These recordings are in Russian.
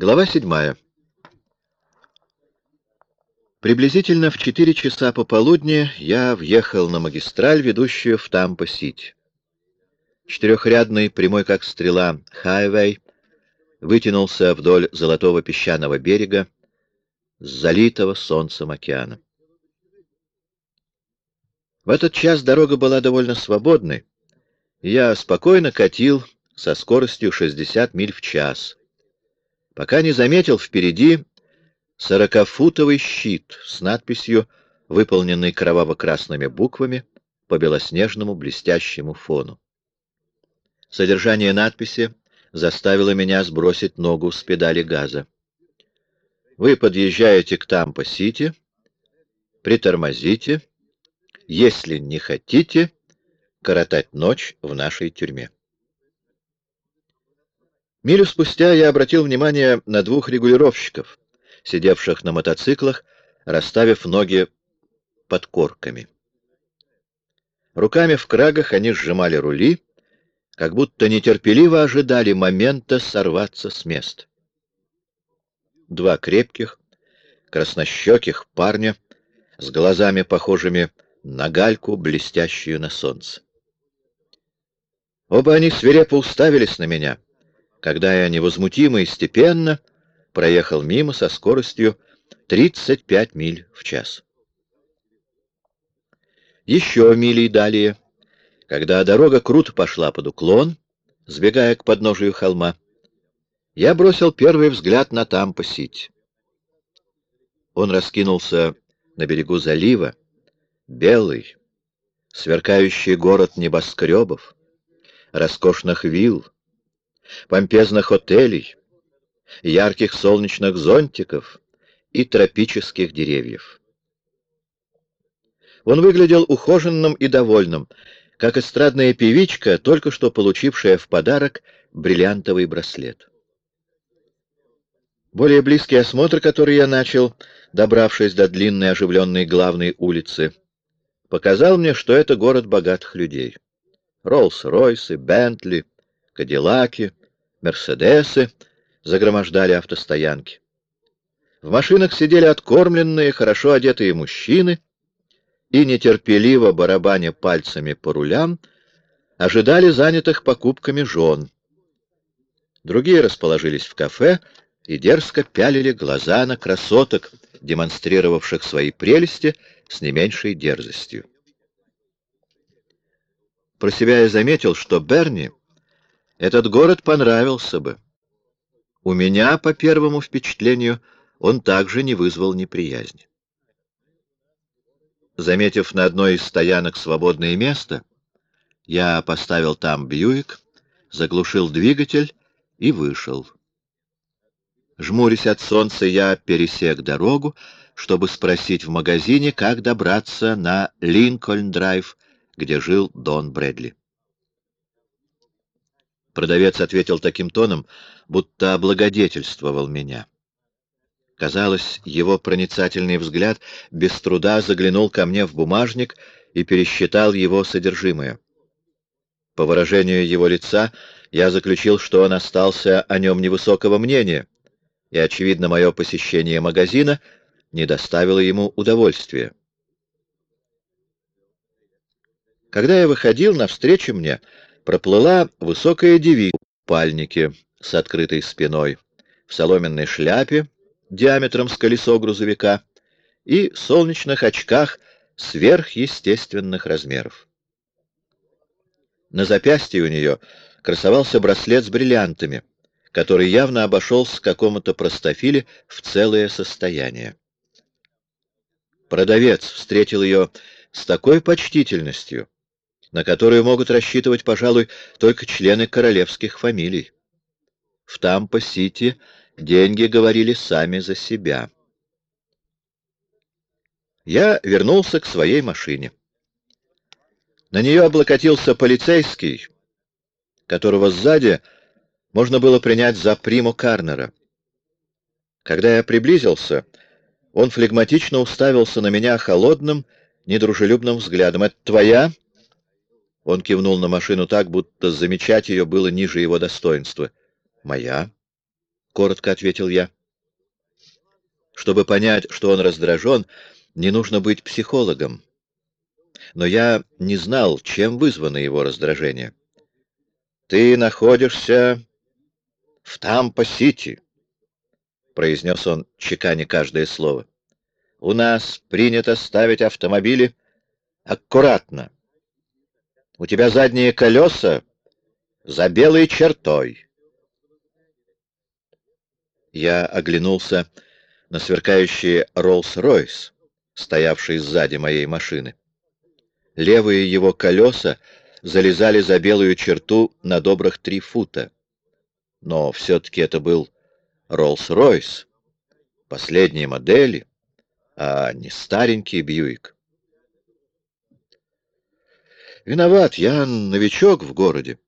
Глава седьмая. Приблизительно в четыре часа пополудни я въехал на магистраль, ведущую в Тампа-Сити. Четырехрядный, прямой как стрела, хайвей вытянулся вдоль золотого песчаного берега с залитого солнцем океана. В этот час дорога была довольно свободной, я спокойно катил со скоростью 60 миль в час, пока не заметил впереди сорокафутовый щит с надписью, выполненной кроваво-красными буквами по белоснежному блестящему фону. Содержание надписи заставило меня сбросить ногу с педали газа. Вы подъезжаете к Тампа-Сити, притормозите, если не хотите коротать ночь в нашей тюрьме. Милю спустя я обратил внимание на двух регулировщиков, сидевших на мотоциклах, расставив ноги под корками. Руками в крагах они сжимали рули, как будто нетерпеливо ожидали момента сорваться с места. Два крепких, краснощеких парня с глазами, похожими на гальку, блестящую на солнце. Оба они свирепо уставились на меня — когда я невозмутимо и степенно проехал мимо со скоростью 35 миль в час. Еще мили далее, когда дорога круто пошла под уклон, сбегая к подножию холма, я бросил первый взгляд на Тампа-Сити. Он раскинулся на берегу залива, белый, сверкающий город небоскребов, роскошных вилл, помпезных отелей, ярких солнечных зонтиков и тропических деревьев. Он выглядел ухоженным и довольным, как эстрадная певичка, только что получившая в подарок бриллиантовый браслет. Более близкий осмотр, который я начал, добравшись до длинной оживленной главной улицы, показал мне, что это город богатых людей. Роллс-Ройсы, Бентли, Кадиллаки, Мерседесы загромождали автостоянки. В машинах сидели откормленные, хорошо одетые мужчины и, нетерпеливо барабаня пальцами по рулям, ожидали занятых покупками жен. Другие расположились в кафе и дерзко пялили глаза на красоток, демонстрировавших свои прелести с не меньшей дерзостью. Про себя я заметил, что Берни этот город понравился бы. У меня, по первому впечатлению, он также не вызвал неприязни. Заметив на одной из стоянок свободное место, я поставил там Бьюик, заглушил двигатель и вышел. Жмурясь от солнца, я пересек дорогу, чтобы спросить в магазине, как добраться на Линкольн-драйв, где жил Дон Брэдли. Продавец ответил таким тоном, будто облагодетельствовал меня. Казалось, его проницательный взгляд без труда заглянул ко мне в бумажник и пересчитал его содержимое. По выражению его лица я заключил, что он остался о нем невысокого мнения, и, очевидно, мое посещение магазина не доставило ему удовольствия. Когда я выходил, навстречу мне проплыла высокая девица в пальнике с открытой спиной, в соломенной шляпе диаметром с колесо грузовика и солнечных очках сверхъестественных размеров. На запястье у нее красовался браслет с бриллиантами, который явно обошелся какому-то простофиле в целое состояние. Продавец встретил ее с такой почтительностью, на которую могут рассчитывать, пожалуй, только члены королевских фамилий. В Тампа-Сити деньги говорили сами за себя. Я вернулся к своей машине. На нее облокотился полицейский, которого сзади можно было принять за приму Карнера. Когда я приблизился, он флегматично уставился на меня холодным, недружелюбным взглядом. «Это твоя?» Он кивнул на машину так, будто замечать ее было ниже его достоинства. «Моя?» коротко ответил я. Чтобы понять, что он раздражен, не нужно быть психологом. Но я не знал, чем вызвано его раздражение. «Ты находишься в Тампа-Сити», — произнес он, чеканя каждое слово. «У нас принято ставить автомобили аккуратно. У тебя задние колеса за белой чертой». Я оглянулся на сверкающий Роллс-Ройс, стоявший сзади моей машины. Левые его колеса залезали за белую черту на добрых три фута. Но все-таки это был Роллс-Ройс, последние модели, а не старенький Бьюик. Виноват, я новичок в городе.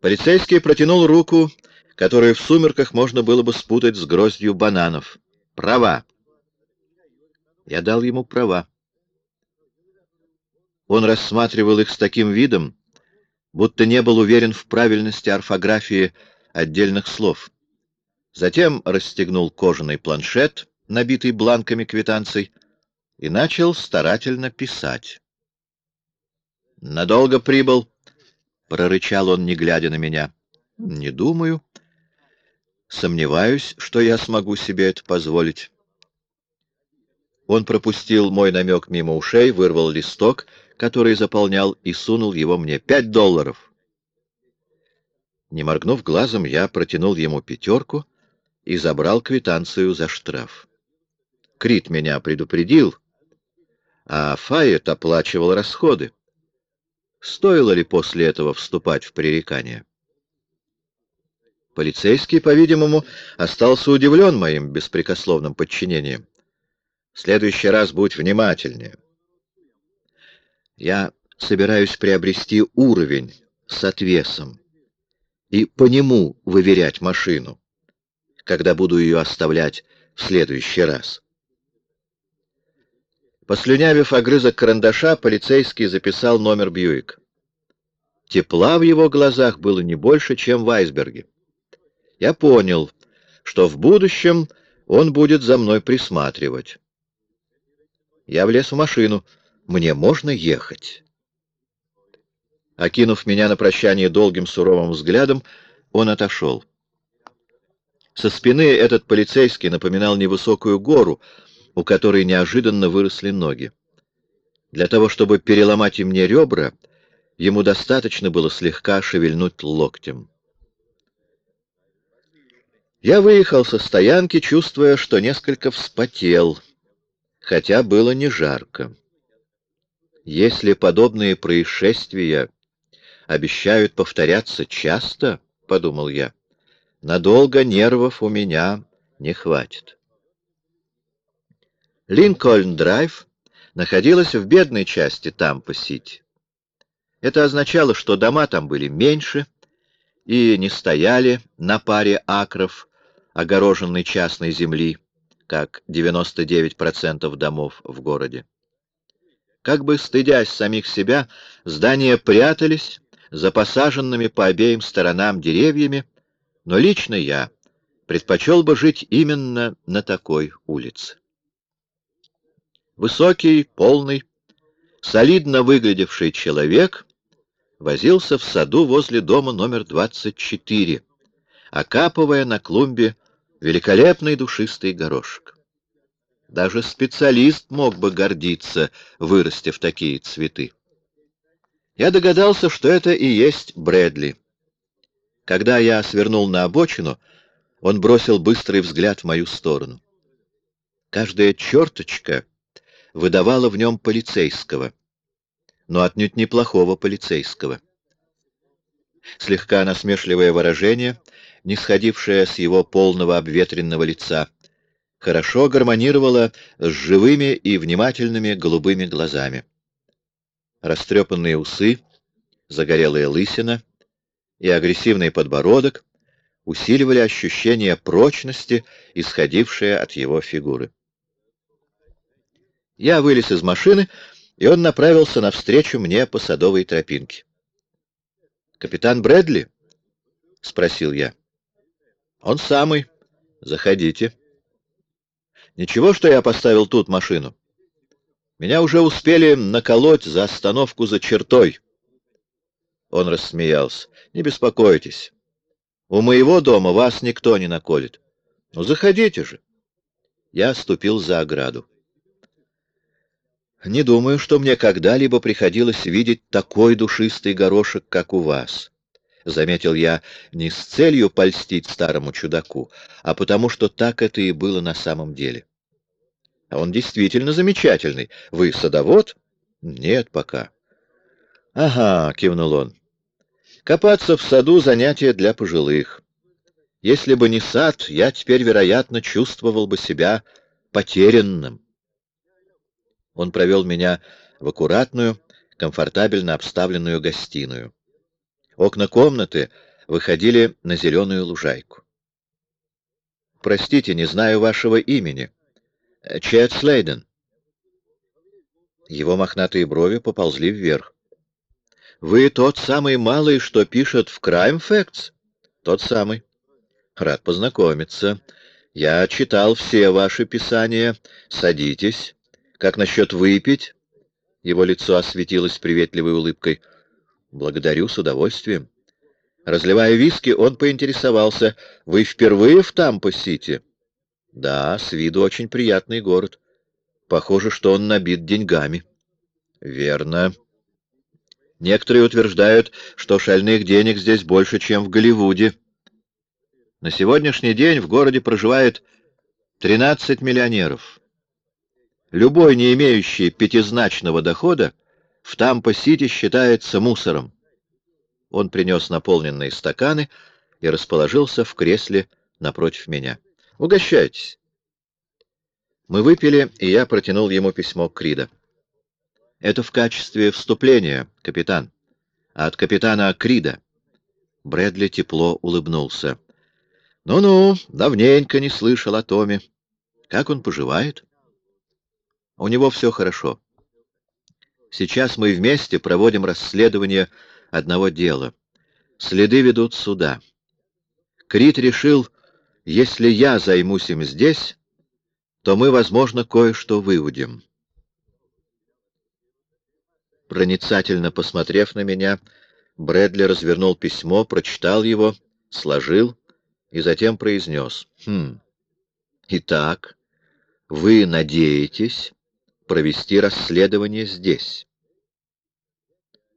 Полицейский протянул руку которую в сумерках можно было бы спутать с гроздью бананов. Права. Я дал ему права. Он рассматривал их с таким видом, будто не был уверен в правильности орфографии отдельных слов. Затем расстегнул кожаный планшет, набитый бланками квитанций, и начал старательно писать. «Надолго прибыл?» — прорычал он, не глядя на меня. «Не думаю», Сомневаюсь, что я смогу себе это позволить. Он пропустил мой намек мимо ушей, вырвал листок, который заполнял, и сунул его мне. Пять долларов. Не моргнув глазом, я протянул ему пятерку и забрал квитанцию за штраф. Крит меня предупредил, а Файет оплачивал расходы. Стоило ли после этого вступать в пререкание? Полицейский, по-видимому, остался удивлен моим беспрекословным подчинением. В следующий раз будь внимательнее. Я собираюсь приобрести уровень с отвесом и по нему выверять машину, когда буду ее оставлять в следующий раз. Послюнявив огрызок карандаша, полицейский записал номер Бьюик. Тепла в его глазах было не больше, чем в айсберге. Я понял, что в будущем он будет за мной присматривать. Я влез в машину. Мне можно ехать? Окинув меня на прощание долгим суровым взглядом, он отошел. Со спины этот полицейский напоминал невысокую гору, у которой неожиданно выросли ноги. Для того, чтобы переломать им мне ребра, ему достаточно было слегка шевельнуть локтем. Я выехал со стоянки, чувствуя, что несколько вспотел, хотя было не жарко. Если подобные происшествия обещают повторяться часто, — подумал я, — надолго нервов у меня не хватит. Линкольн-драйв находилась в бедной части Тампа-Сити. Это означало, что дома там были меньше и не стояли на паре акров, огороженной частной земли, как 99% домов в городе. Как бы стыдясь самих себя, здания прятались за посаженными по обеим сторонам деревьями, но лично я предпочел бы жить именно на такой улице. Высокий, полный, солидно выглядевший человек возился в саду возле дома номер 24, окапывая на клумбе великолепный душистый горошек. Даже специалист мог бы гордиться, вырастив такие цветы. Я догадался, что это и есть Брэдли. Когда я свернул на обочину, он бросил быстрый взгляд в мою сторону. Каждая черточка выдавала в нем полицейского, но отнюдь неплохого полицейского. Слегка насмешливое выражение — не сходившая с его полного обветренного лица, хорошо гармонировала с живыми и внимательными голубыми глазами. Растрепанные усы, загорелая лысина и агрессивный подбородок усиливали ощущение прочности, исходившее от его фигуры. Я вылез из машины, и он направился навстречу мне по садовой тропинке. «Капитан Брэдли?» — спросил я. Он самый. Заходите. Ничего, что я поставил тут машину. Меня уже успели наколоть за остановку за чертой. Он рассмеялся. Не беспокойтесь. У моего дома вас никто не наколет. Ну, заходите же. Я ступил за ограду. Не думаю, что мне когда-либо приходилось видеть такой душистый горошек, как у вас. Заметил я не с целью польстить старому чудаку, а потому что так это и было на самом деле. А он действительно замечательный. Вы садовод? Нет, пока. Ага, кивнул он. Копаться в саду — занятие для пожилых. Если бы не сад, я теперь, вероятно, чувствовал бы себя потерянным. Он провел меня в аккуратную, комфортабельно обставленную гостиную. Окна комнаты выходили на зеленую лужайку. «Простите, не знаю вашего имени. Чет Слейден». Его мохнатые брови поползли вверх. Вы тот самый малый, что пишет в Crime Facts? Тот самый. Рад познакомиться. Я читал все ваши писания. Садитесь. Как насчет выпить? Его лицо осветилось приветливой улыбкой. Благодарю с удовольствием. Разливая виски, он поинтересовался. Вы впервые в Тампо-Сити? Да, с виду очень приятный город. Похоже, что он набит деньгами. Верно. Некоторые утверждают, что шальных денег здесь больше, чем в Голливуде. На сегодняшний день в городе проживает 13 миллионеров. Любой, не имеющий пятизначного дохода, в Тампо-Сити считается мусором. Он принес наполненные стаканы и расположился в кресле напротив меня. «Угощайтесь». Мы выпили, и я протянул ему письмо Крида. Это в качестве вступления, капитан. От капитана Крида. Брэдли тепло улыбнулся. Ну-ну, давненько не слышал о Томе. Как он поживает? У него все хорошо. Сейчас мы вместе проводим расследование одного дела. Следы ведут сюда. Крид решил, если я займусь им здесь, то мы, возможно, кое-что выводим. Проницательно посмотрев на меня, Брэдли развернул письмо, прочитал его, сложил и затем произнес. «Хм, итак, вы надеетесь провести расследование здесь?»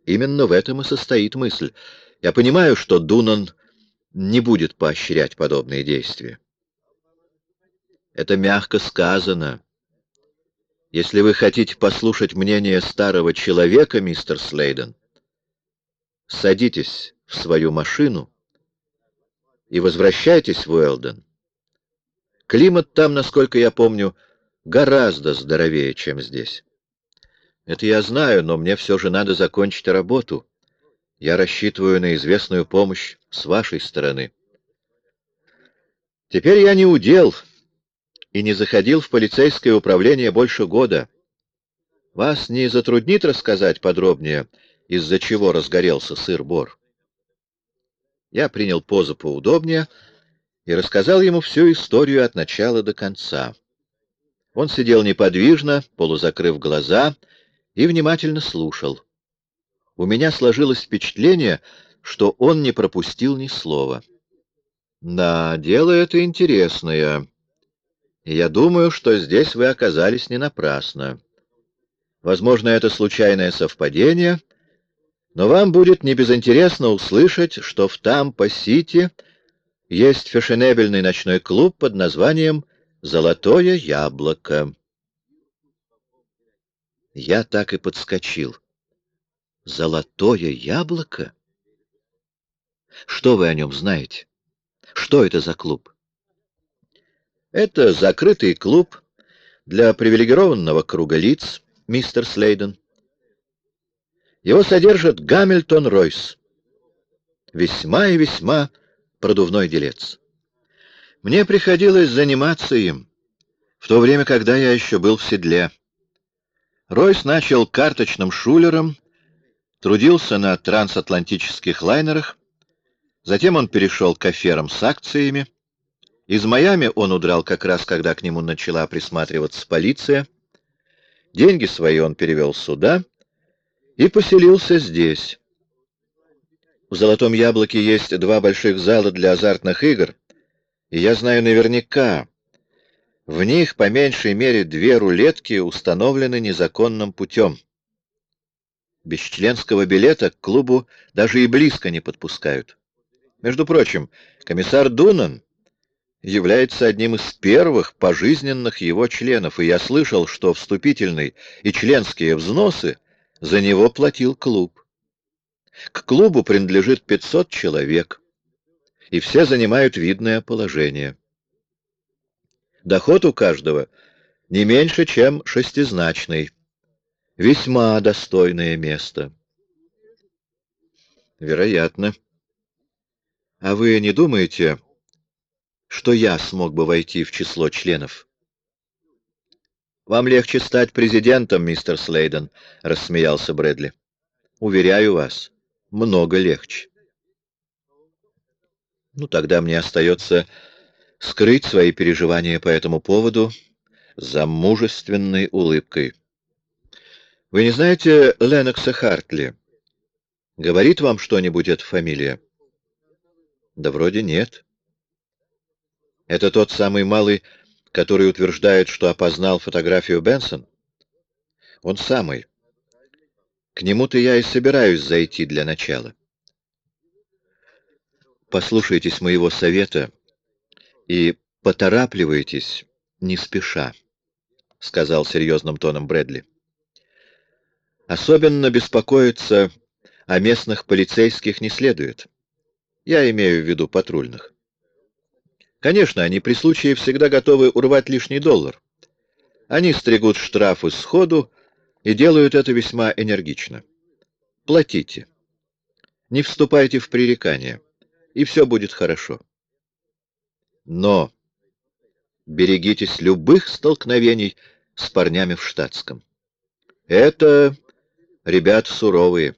Именно в этом и состоит мысль. Я понимаю, что Дунан не будет поощрять подобные действия. Это мягко сказано. Если вы хотите послушать мнение старого человека, мистер Слейден, садитесь в свою машину и возвращайтесь в Уэлден. Климат там, насколько я помню, гораздо здоровее, чем здесь. Это я знаю, но мне все же надо закончить работу. Я рассчитываю на известную помощь с вашей стороны. Теперь я не удел, — и не заходил в полицейское управление больше года. Вас не затруднит рассказать подробнее, из-за чего разгорелся сыр-бор? Я принял позу поудобнее и рассказал ему всю историю от начала до конца. Он сидел неподвижно, полузакрыв глаза, и внимательно слушал. У меня сложилось впечатление, что он не пропустил ни слова. «Да, дело это интересное», я думаю, что здесь вы оказались не напрасно. Возможно, это случайное совпадение, но вам будет небезынтересно услышать, что в Тампо-Сити есть фешенебельный ночной клуб под названием «Золотое яблоко». Я так и подскочил. «Золотое яблоко?» Что вы о нем знаете? Что это за клуб? Это закрытый клуб для привилегированного круга лиц, мистер Слейден. Его содержит Гамильтон Ройс. Весьма и весьма продувной делец. Мне приходилось заниматься им, в то время, когда я еще был в седле. Ройс начал карточным шулером, трудился на трансатлантических лайнерах, затем он перешел к аферам с акциями, Из Майами он удрал как раз, когда к нему начала присматриваться полиция. Деньги свои он перевел сюда и поселился здесь. В «Золотом яблоке» есть два больших зала для азартных игр, и я знаю наверняка, в них по меньшей мере две рулетки установлены незаконным путем. Без членского билета к клубу даже и близко не подпускают. Между прочим, комиссар Дунан является одним из первых пожизненных его членов, и я слышал, что вступительный и членские взносы за него платил клуб. К клубу принадлежит 500 человек, и все занимают видное положение. Доход у каждого не меньше, чем шестизначный. Весьма достойное место. Вероятно. А вы не думаете, что я смог бы войти в число членов? Вам легче стать президентом, мистер Слейден, рассмеялся Брэдли. Уверяю вас, много легче. Ну, тогда мне остается скрыть свои переживания по этому поводу за мужественной улыбкой. Вы не знаете Ленокса Хартли? Говорит вам что-нибудь эта фамилия? Да вроде нет. Это тот самый малый, который утверждает, что опознал фотографию Бенсон? Он самый. К нему-то я и собираюсь зайти для начала. Послушайтесь моего совета и поторапливайтесь не спеша, — сказал серьезным тоном Брэдли. Особенно беспокоиться о местных полицейских не следует. Я имею в виду патрульных. Конечно, они при случае всегда готовы урвать лишний доллар. Они стригут штрафы сходу и делают это весьма энергично. Платите. Не вступайте в пререкания, и все будет хорошо. Но берегитесь любых столкновений с парнями в штатском. Это, ребят, суровые.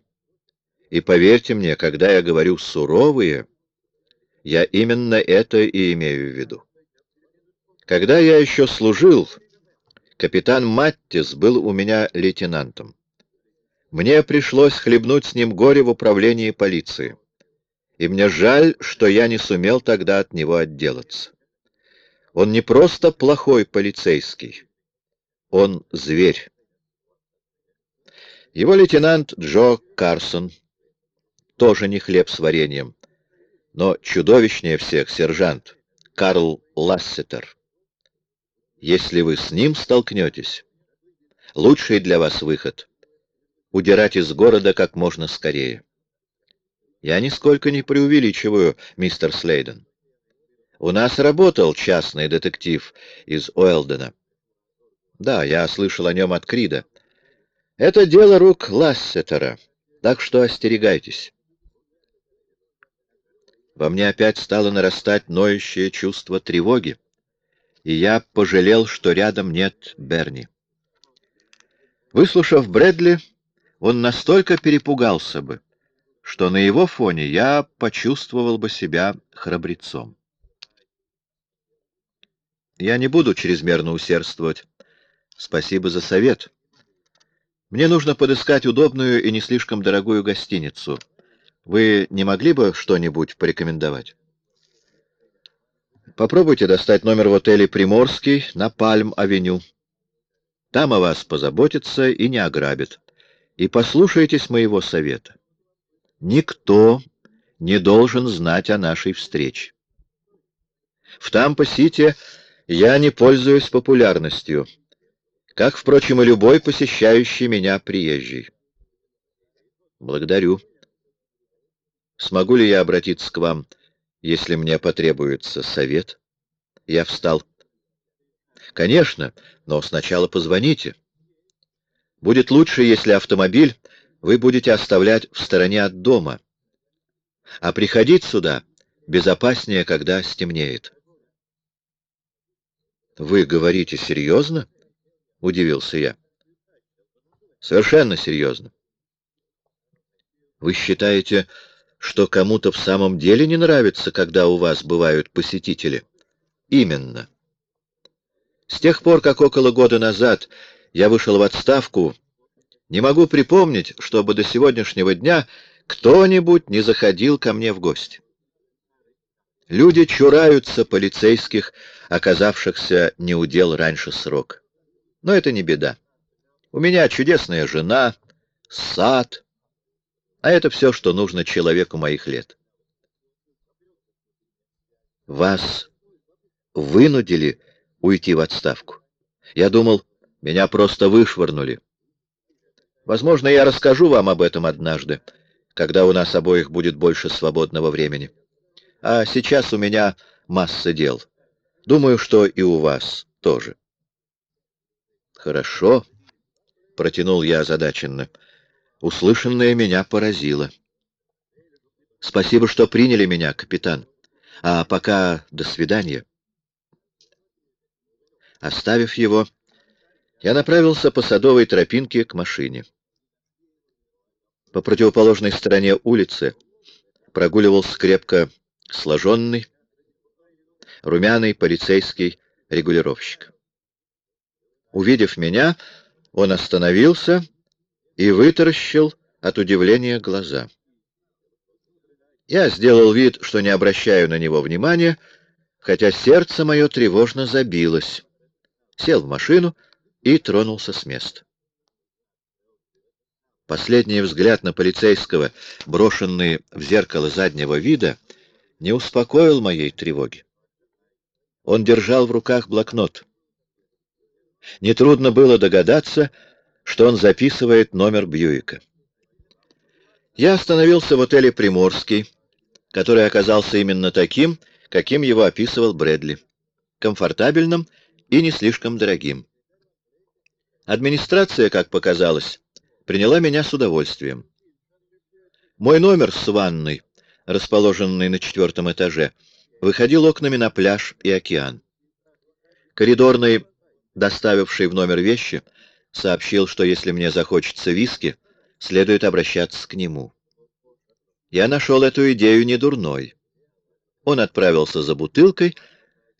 И поверьте мне, когда я говорю «суровые», я именно это и имею в виду. Когда я еще служил, Капитан Маттис был у меня лейтенантом. Мне пришлось хлебнуть с ним горе в управлении полиции. И мне жаль, что я не сумел тогда от него отделаться. Он не просто плохой полицейский, он зверь. Его лейтенант Джо Карсон тоже не хлеб с вареньем, но чудовищнее всех сержант Карл Лассетер. Если вы с ним столкнетесь, лучший для вас выход — удирать из города как можно скорее. Я нисколько не преувеличиваю, мистер Слейден. У нас работал частный детектив из Уэлдена. Да, я слышал о нем от Крида. Это дело рук Лассетера, так что остерегайтесь. Во мне опять стало нарастать ноющее чувство тревоги и я пожалел, что рядом нет Берни. Выслушав Брэдли, он настолько перепугался бы, что на его фоне я почувствовал бы себя храбрецом. Я не буду чрезмерно усердствовать. Спасибо за совет. Мне нужно подыскать удобную и не слишком дорогую гостиницу. Вы не могли бы что-нибудь порекомендовать? Попробуйте достать номер в отеле «Приморский» на Пальм-авеню. Там о вас позаботятся и не ограбят. И послушайтесь моего совета. Никто не должен знать о нашей встрече. В Тампа-Сити я не пользуюсь популярностью, как, впрочем, и любой посещающий меня приезжий. Благодарю. Смогу ли я обратиться к вам если мне потребуется совет. Я встал. Конечно, но сначала позвоните. Будет лучше, если автомобиль вы будете оставлять в стороне от дома, а приходить сюда безопаснее, когда стемнеет. Вы говорите серьезно? Удивился я. Совершенно серьезно. Вы считаете, что кому-то в самом деле не нравится, когда у вас бывают посетители. Именно. С тех пор, как около года назад я вышел в отставку, не могу припомнить, чтобы до сегодняшнего дня кто-нибудь не заходил ко мне в гости. Люди чураются полицейских, оказавшихся неудел раньше срока. Но это не беда. У меня чудесная жена, сад, а это все, что нужно человеку моих лет. Вас вынудили уйти в отставку. Я думал, меня просто вышвырнули. Возможно, я расскажу вам об этом однажды, когда у нас обоих будет больше свободного времени. А сейчас у меня масса дел. Думаю, что и у вас тоже. Хорошо, — протянул я озадаченно. Услышанное меня поразило. Спасибо, что приняли меня, капитан. А пока до свидания. Оставив его, я направился по садовой тропинке к машине. По противоположной стороне улицы прогуливался крепко сложенный, румяный полицейский регулировщик. Увидев меня, он остановился и вытаращил от удивления глаза. Я сделал вид, что не обращаю на него внимания, хотя сердце мое тревожно забилось. Сел в машину и тронулся с места. Последний взгляд на полицейского, брошенный в зеркало заднего вида, не успокоил моей тревоги. Он держал в руках блокнот. Нетрудно было догадаться, что он записывает номер Бьюика. Я остановился в отеле «Приморский», который оказался именно таким, каким его описывал Брэдли. Комфортабельным и не слишком дорогим. Администрация, как показалось, приняла меня с удовольствием. Мой номер с ванной, расположенный на четвертом этаже, выходил окнами на пляж и океан. Коридорный, доставивший в номер вещи, сообщил, что если мне захочется виски, следует обращаться к нему. Я нашел эту идею недурной. Он отправился за бутылкой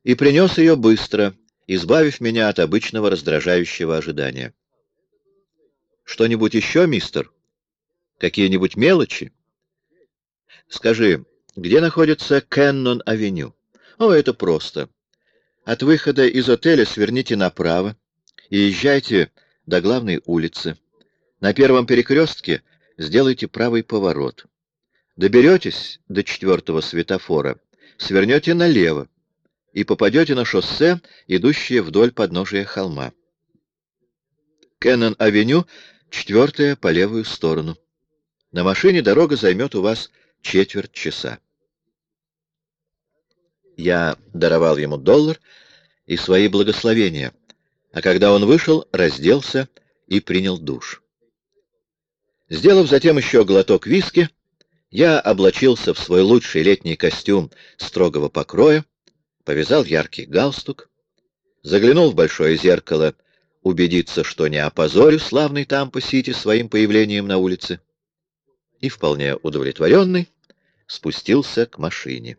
и принес ее быстро, избавив меня от обычного раздражающего ожидания. «Что-нибудь еще, мистер? Какие-нибудь мелочи?» «Скажи, где находится Кеннон-авеню?» «О, это просто. От выхода из отеля сверните направо и езжайте до главной улицы. На первом перекрестке сделайте правый поворот. Доберетесь до четвертого светофора, свернете налево и попадете на шоссе, идущее вдоль подножия холма. Кеннон-авеню, четвертая по левую сторону. На машине дорога займет у вас четверть часа. Я даровал ему доллар и свои благословения, а когда он вышел, разделся и принял душ. Сделав затем еще глоток виски, я облачился в свой лучший летний костюм строгого покроя, повязал яркий галстук, заглянул в большое зеркало убедиться, что не опозорю славный Тампо-Сити своим появлением на улице, и, вполне удовлетворенный, спустился к машине.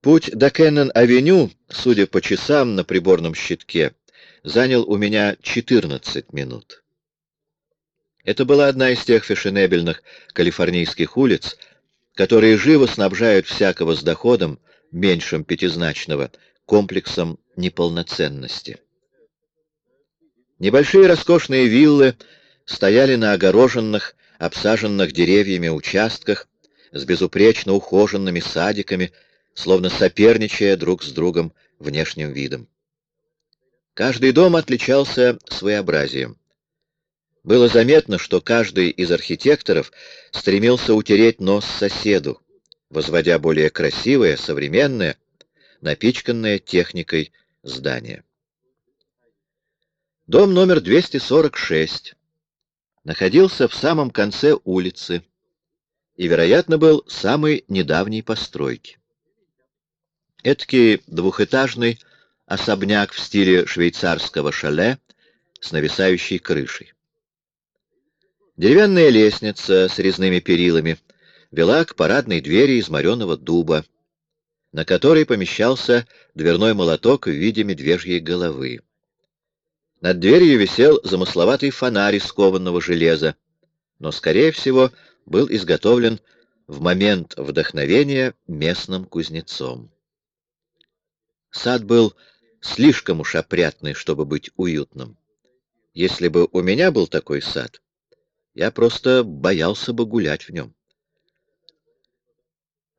Путь до Кеннон-авеню, судя по часам на приборном щитке, занял у меня 14 минут. Это была одна из тех фешенебельных калифорнийских улиц, которые живо снабжают всякого с доходом, меньшим пятизначного, комплексом неполноценности. Небольшие роскошные виллы стояли на огороженных, обсаженных деревьями участках с безупречно ухоженными садиками, словно соперничая друг с другом внешним видом. Каждый дом отличался своеобразием. Было заметно, что каждый из архитекторов стремился утереть нос соседу, возводя более красивое, современное, напичканное техникой здание. Дом номер 246 находился в самом конце улицы и, вероятно, был самой недавней постройки. Эдакий двухэтажный особняк в стиле швейцарского шале с нависающей крышей. Деревянная лестница с резными перилами вела к парадной двери из мореного дуба. На которой помещался дверной молоток в виде медвежьей головы. Над дверью висел замысловатый фонарь из кованного железа, но, скорее всего, был изготовлен в момент вдохновения местным кузнецом. Сад был слишком уж опрятный, чтобы быть уютным. Если бы у меня был такой сад, я просто боялся бы гулять в нем.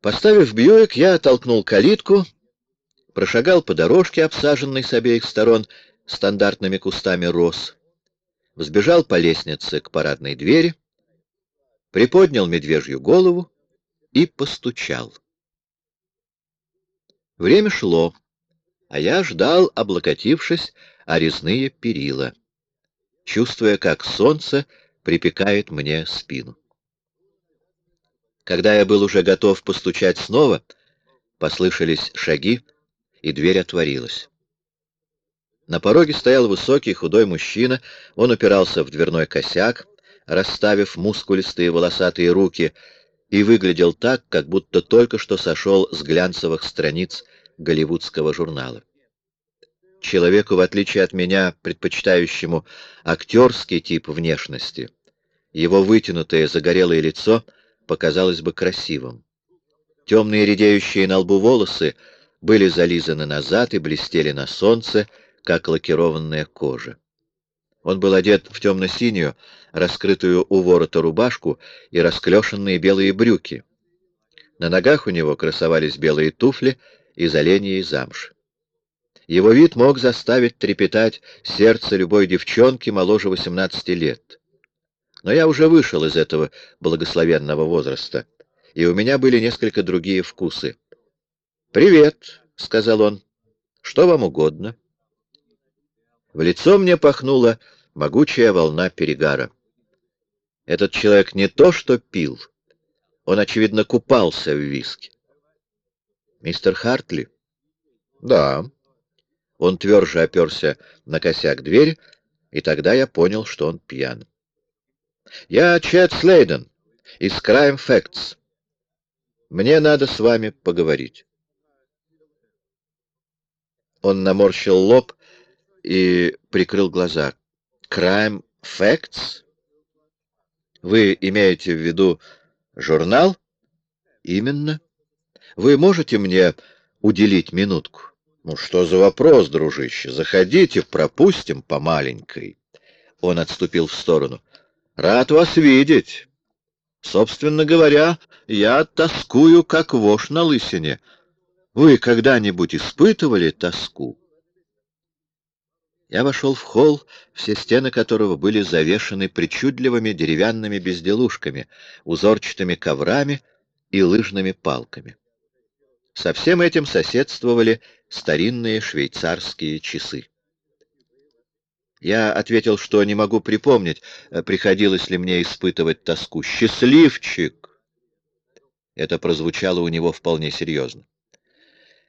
Поставив Бьюик, я толкнул калитку, прошагал по дорожке, обсаженной с обеих сторон стандартными кустами роз, взбежал по лестнице к парадной двери, приподнял медвежью голову и постучал. Время шло, а я ждал, облокотившись о резные перила, чувствуя, как солнце припекает мне спину. Когда я был уже готов постучать снова, послышались шаги, и дверь отворилась. На пороге стоял высокий худой мужчина, он упирался в дверной косяк, расставив мускулистые волосатые руки, и выглядел так, как будто только что сошел с глянцевых страниц голливудского журнала. Человеку, в отличие от меня, предпочитающему актерский тип внешности, его вытянутое загорелое лицо — показалось бы красивым. Темные редеющие на лбу волосы были зализаны назад и блестели на солнце, как лакированная кожа. Он был одет в темно-синюю, раскрытую у ворота рубашку и расклешенные белые брюки. На ногах у него красовались белые туфли из оленьей замши. Его вид мог заставить трепетать сердце любой девчонки моложе 18 лет. Но я уже вышел из этого благословенного возраста, и у меня были несколько другие вкусы. «Привет», — сказал он, — «что вам угодно?» В лицо мне пахнула могучая волна перегара. Этот человек не то что пил, он, очевидно, купался в виске. «Мистер Хартли?» «Да». Он тверже оперся на косяк двери, и тогда я понял, что он пьян. Я Чет Слейден из Crime Facts. Мне надо с вами поговорить. Он наморщил лоб и прикрыл глаза. Crime Facts? Вы имеете в виду журнал? Именно. Вы можете мне уделить минутку? Ну что за вопрос, дружище? Заходите, пропустим по маленькой. Он отступил в сторону. Рад вас видеть. Собственно говоря, я тоскую, как вошь на лысине. Вы когда-нибудь испытывали тоску? Я вошел в холл, все стены которого были завешаны причудливыми деревянными безделушками, узорчатыми коврами и лыжными палками. Со всем этим соседствовали старинные швейцарские часы. Я ответил, что не могу припомнить, э, приходилось ли мне испытывать тоску. «Счастливчик!» Это прозвучало у него вполне серьезно.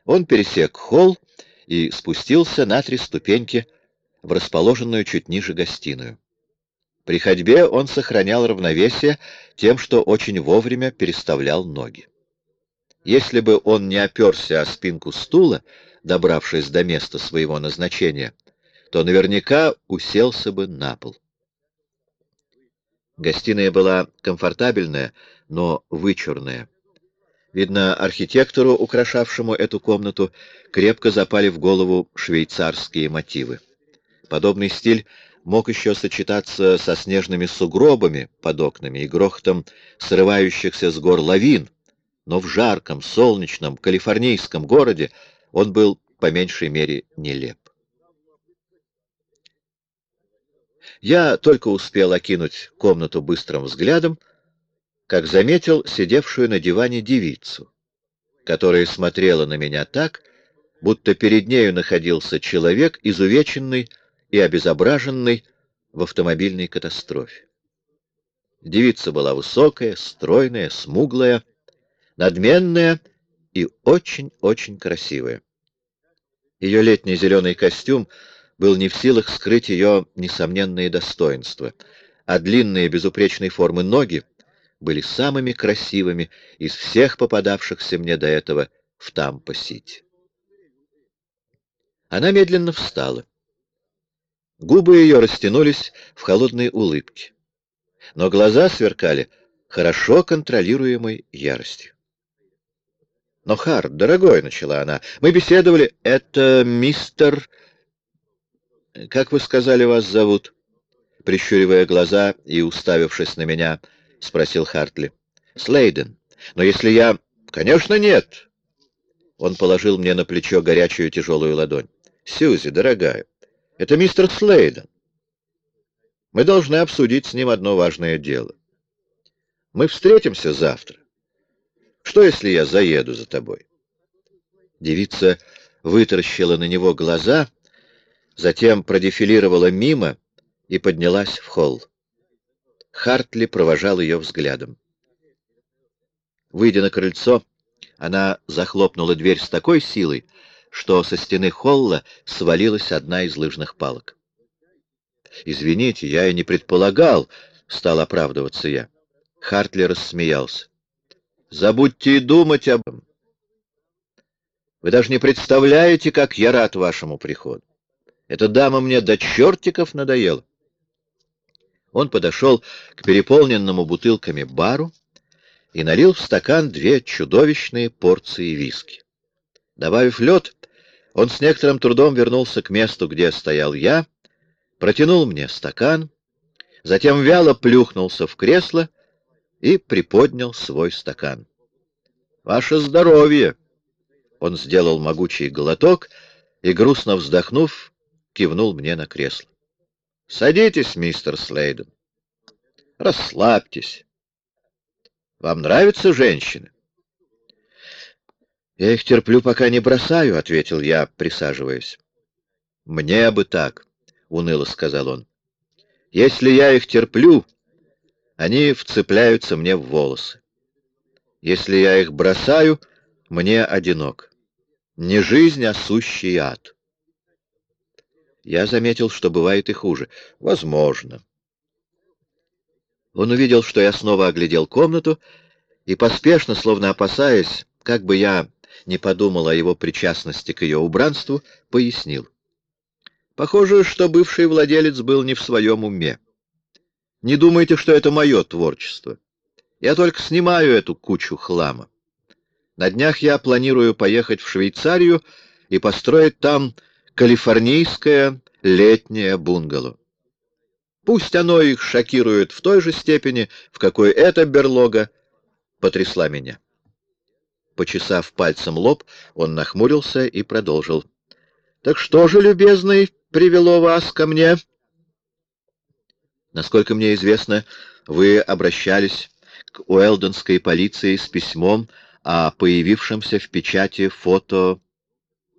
Он пересек холл и спустился на три ступеньки в расположенную чуть ниже гостиную. При ходьбе он сохранял равновесие тем, что очень вовремя переставлял ноги. Если бы он не оперся о спинку стула, добравшись до места своего назначения, то наверняка уселся бы на пол. Гостиная была комфортабельная, но вычурная. Видно, архитектору, украшавшему эту комнату, крепко запали в голову швейцарские мотивы. Подобный стиль мог еще сочетаться со снежными сугробами под окнами и грохотом срывающихся с гор лавин, но в жарком, солнечном, калифорнийском городе он был по меньшей мере нелеп. Я только успел окинуть комнату быстрым взглядом, как заметил сидевшую на диване девицу, которая смотрела на меня так, будто перед нею находился человек, изувеченный и обезображенный в автомобильной катастрофе. Девица была высокая, стройная, смуглая, надменная и очень-очень красивая. Ее летний зеленый костюм был не в силах скрыть ее несомненные достоинства, а длинные безупречной формы ноги были самыми красивыми из всех попадавшихся мне до этого в Тампа-Сити. Она медленно встала. Губы ее растянулись в холодной улыбке, но глаза сверкали хорошо контролируемой яростью. «Но, Харт, дорогой», — начала она, — «мы беседовали. Это мистер... Как вы сказали, вас зовут?» Прищуривая глаза и уставившись на меня, спросил Хартли. «Слейден. Но если я...» «Конечно, нет!» Он положил мне на плечо горячую тяжелую ладонь. «Сьюзи, дорогая, это мистер Слейден. Мы должны обсудить с ним одно важное дело. Мы встретимся завтра. Что, если я заеду за тобой?» Девица вытаращила на него глаза, затем продефилировала мимо и поднялась в холл. Хартли провожал ее взглядом. Выйдя на крыльцо, она захлопнула дверь с такой силой, что со стены холла свалилась одна из лыжных палок. «Извините, я и не предполагал», — стал оправдываться я. Хартли рассмеялся. «Забудьте и думать об этом. Вы даже не представляете, как я рад вашему приходу. Эта дама мне до чертиков надоела». Он подошел к переполненному бутылками бару и налил в стакан две чудовищные порции виски. Добавив лед, он с некоторым трудом вернулся к месту, где стоял я, протянул мне стакан, затем вяло плюхнулся в кресло и приподнял свой стакан. «Ваше здоровье!» Он сделал могучий глоток и, грустно вздохнув, кивнул мне на кресло. Садитесь, мистер Слейден. Расслабьтесь. Вам нравятся женщины? Я их терплю, пока не бросаю, — ответил я, присаживаясь. Мне бы так, — уныло сказал он. Если я их терплю, они вцепляются мне в волосы. Если я их бросаю, мне одинок. Не жизнь, а сущий ад. Я заметил, что бывает и хуже. Возможно. Он увидел, что я снова оглядел комнату, и поспешно, словно опасаясь, как бы я не подумал о его причастности к ее убранству, пояснил. Похоже, что бывший владелец был не в своем уме. Не думайте, что это мое творчество. Я только снимаю эту кучу хлама. На днях я планирую поехать в Швейцарию и построить там калифорнийское летнее бунгало. Пусть оно их шокирует в той же степени, в какой эта берлога потрясла меня. Почесав пальцем лоб, он нахмурился и продолжил. — Так что же, любезный, привело вас ко мне? Насколько мне известно, вы обращались к Уэлденской полиции с письмом о появившемся в печати фото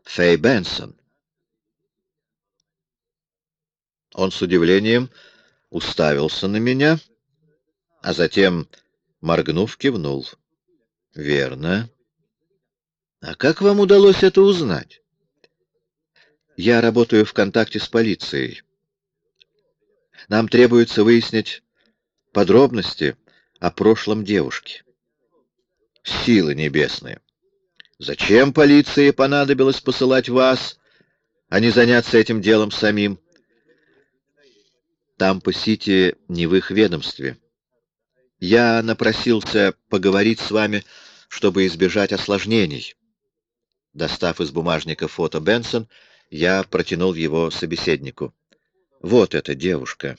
Фэй Бенсон. Он с удивлением уставился на меня, а затем, моргнув, кивнул. — Верно. — А как вам удалось это узнать? — Я работаю в контакте с полицией. Нам требуется выяснить подробности о прошлом девушки. Силы небесные! Зачем полиции понадобилось посылать вас, а не заняться этим делом самим? Тампа-Сити не в их ведомстве. Я напросился поговорить с вами, чтобы избежать осложнений. Достав из бумажника фото Бенсон, я протянул его собеседнику. Вот эта девушка.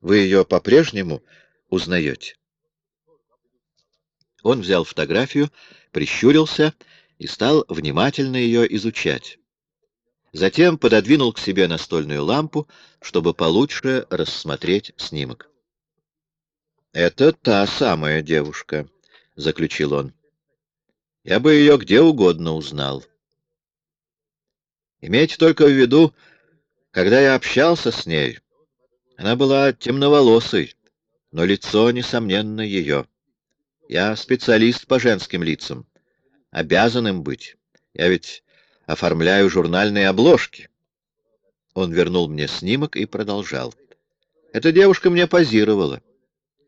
Вы ее по-прежнему узнаете? Он взял фотографию, прищурился и стал внимательно ее изучать. Затем пододвинул к себе настольную лампу, чтобы получше рассмотреть снимок. «Это та самая девушка», — заключил он. «Я бы ее где угодно узнал. Имейте только в виду, когда я общался с ней, она была темноволосой, но лицо, несомненно, ее. Я специалист по женским лицам, обязан им быть. Я ведь оформляю журнальные обложки. Он вернул мне снимок и продолжал. Эта девушка мне позировала.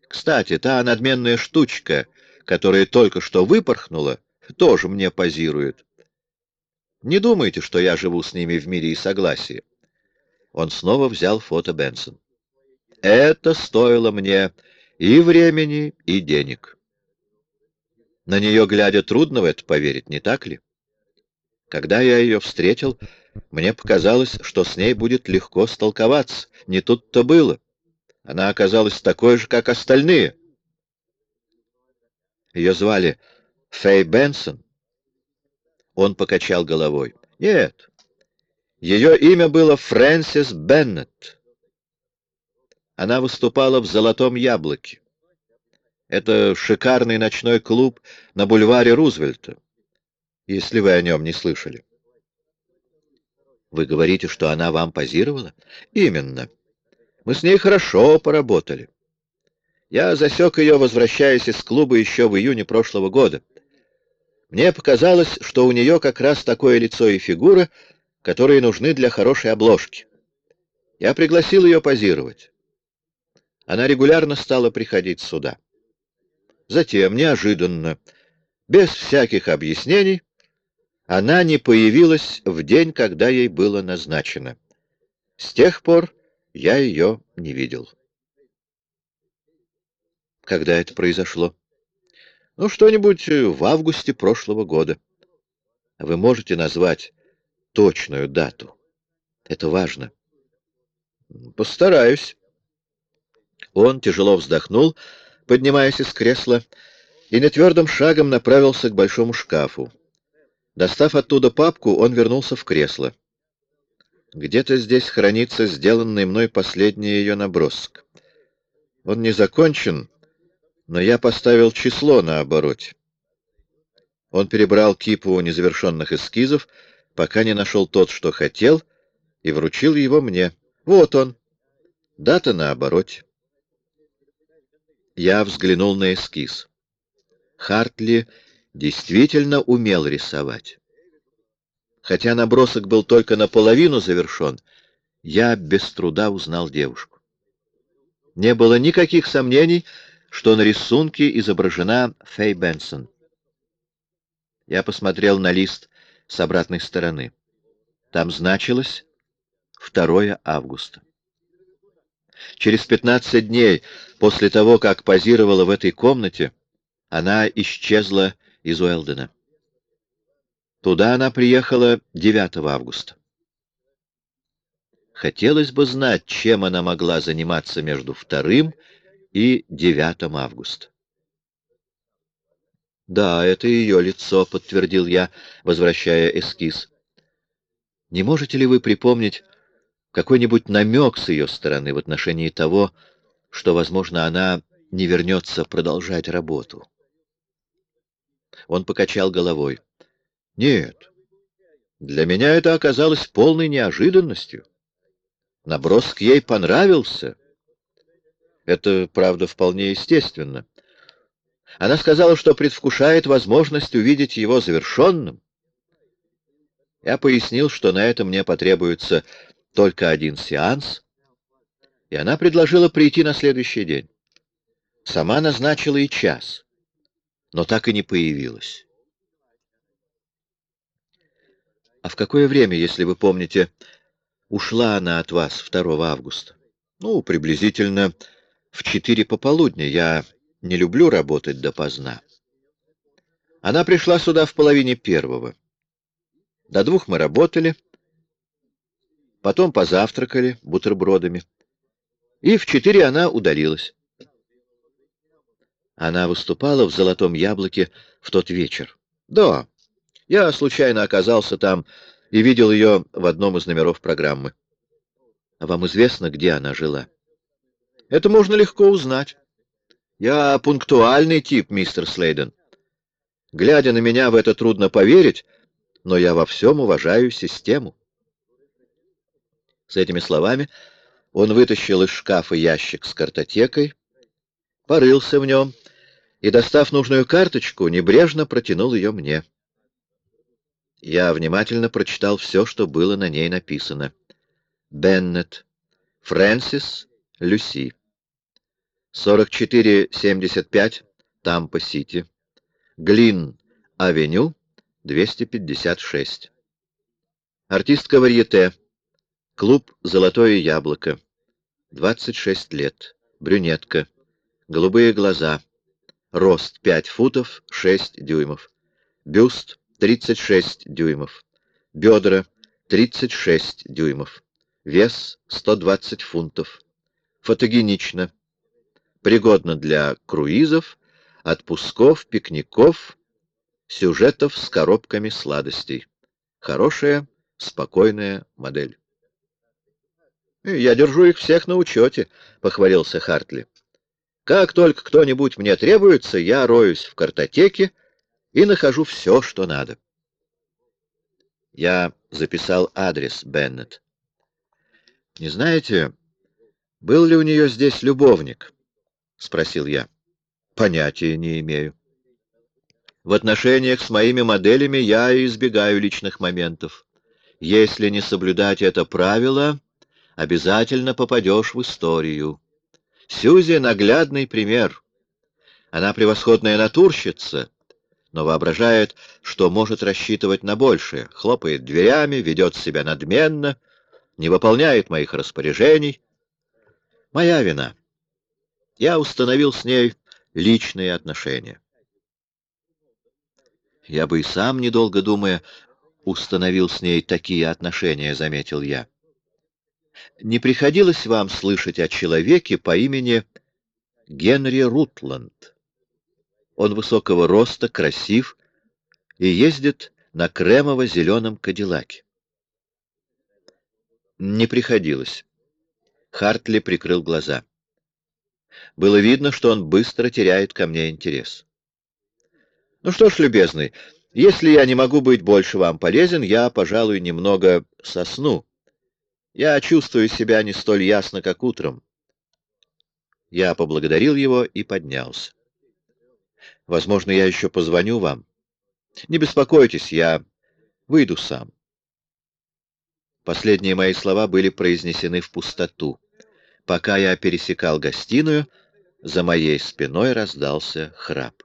Кстати, та надменная штучка, которая только что выпорхнула, тоже мне позирует. Не думайте, что я живу с ними в мире и согласии. Он снова взял фото Бенсон. Это стоило мне и времени, и денег. На нее глядя трудно в это поверить, не так ли? Когда я ее встретил, мне показалось, что с ней будет легко столковаться. Не тут-то было. Она оказалась такой же, как остальные. Ее звали Фэй Бенсон. Он покачал головой. Нет, ее имя было Фрэнсис Беннет. Она выступала в «Золотом яблоке». Это шикарный ночной клуб на бульваре Рузвельта, если вы о нем не слышали. Вы говорите, что она вам позировала? Именно. Мы с ней хорошо поработали. Я засек ее, возвращаясь из клуба еще в июне прошлого года. Мне показалось, что у нее как раз такое лицо и фигура, которые нужны для хорошей обложки. Я пригласил ее позировать. Она регулярно стала приходить сюда. Затем, неожиданно, без всяких объяснений, она не появилась в день, когда ей было назначено. С тех пор я ее не видел. Когда это произошло? Ну, что-нибудь в августе прошлого года. Вы можете назвать точную дату? Это важно. Постараюсь. Он тяжело вздохнул, поднимаясь из кресла, и нетвердым шагом направился к большому шкафу. Достав оттуда папку, он вернулся в кресло. Где-то здесь хранится сделанный мной последний ее набросок. Он не закончен, но я поставил число на обороте. Он перебрал кипу незавершенных эскизов, пока не нашел тот, что хотел, и вручил его мне. Вот он. Дата на обороте. Я взглянул на эскиз. Хартли действительно умел рисовать. Хотя набросок был только наполовину завершен, я без труда узнал девушку. Не было никаких сомнений, что на рисунке изображена Фэй Бенсон. Я посмотрел на лист с обратной стороны. Там значилось 2 августа. Через 15 дней после того, как позировала в этой комнате, она исчезла из Уэлдена. Туда она приехала 9 августа. Хотелось бы знать, чем она могла заниматься между 2 и 9 августа. «Да, это ее лицо», — подтвердил я, возвращая эскиз. «Не можете ли вы припомнить какой-нибудь намек с ее стороны в отношении того, что, возможно, она не вернется продолжать работу?» Он покачал головой. Нет, для меня это оказалось полной неожиданностью. Набросок ей понравился. Это, правда, вполне естественно. Она сказала, что предвкушает возможность увидеть его завершенным. Я пояснил, что на это мне потребуется только один сеанс, и она предложила прийти на следующий день. Сама назначила и час но так и не появилась. А в какое время, если вы помните, ушла она от вас 2 августа? Ну, приблизительно в четыре пополудня. Я не люблю работать допоздна. Она пришла сюда в половине первого. До двух мы работали, потом позавтракали бутербродами, и в четыре она удалилась. Она выступала в «Золотом яблоке» в тот вечер. Да, я случайно оказался там и видел ее в одном из номеров программы. А вам известно, где она жила? Это можно легко узнать. Я пунктуальный тип, мистер Слейден. Глядя на меня, в это трудно поверить, но я во всем уважаю систему. С этими словами он вытащил из шкафа ящик с картотекой, порылся в нем и, достав нужную карточку, небрежно протянул ее мне. Я внимательно прочитал все, что было на ней написано. Беннет, Фрэнсис, Люси. 4475, Тампа-Сити. Глин, авеню, 256. Артистка варьете. Клуб «Золотое яблоко». 26 лет. Брюнетка. Голубые глаза. Рост 5 футов 6 дюймов. Бюст 36 дюймов. Бедра 36 дюймов. Вес 120 фунтов. Фотогенично. Пригодно для круизов, отпусков, пикников, сюжетов с коробками сладостей. Хорошая, спокойная модель. «Я держу их всех на учете», — похвалился Хартли. «Как только кто-нибудь мне требуется, я роюсь в картотеке и нахожу все, что надо». Я записал адрес Беннет. «Не знаете, был ли у нее здесь любовник?» — спросил я. «Понятия не имею. В отношениях с моими моделями я избегаю личных моментов. Если не соблюдать это правило, обязательно попадешь в историю. Сьюзи — наглядный пример. Она превосходная натурщица, но воображает, что может рассчитывать на большее, хлопает дверями, ведет себя надменно, не выполняет моих распоряжений. Моя вина. Я установил с ней личные отношения. Я бы и сам, недолго думая, установил с ней такие отношения, — заметил я. Не приходилось вам слышать о человеке по имени Генри Рутланд? Он высокого роста, красив и ездит на кремово-зеленом кадиллаке. Не приходилось. Хартли прикрыл глаза. Было видно, что он быстро теряет ко мне интерес. Ну что ж, любезный, если я не могу быть больше вам полезен, я, пожалуй, немного сосну. Я чувствую себя не столь ясно, как утром. Я поблагодарил его и поднялся. Возможно, я еще позвоню вам. Не беспокойтесь, я выйду сам. Последние мои слова были произнесены в пустоту. Пока я пересекал гостиную, за моей спиной раздался храп.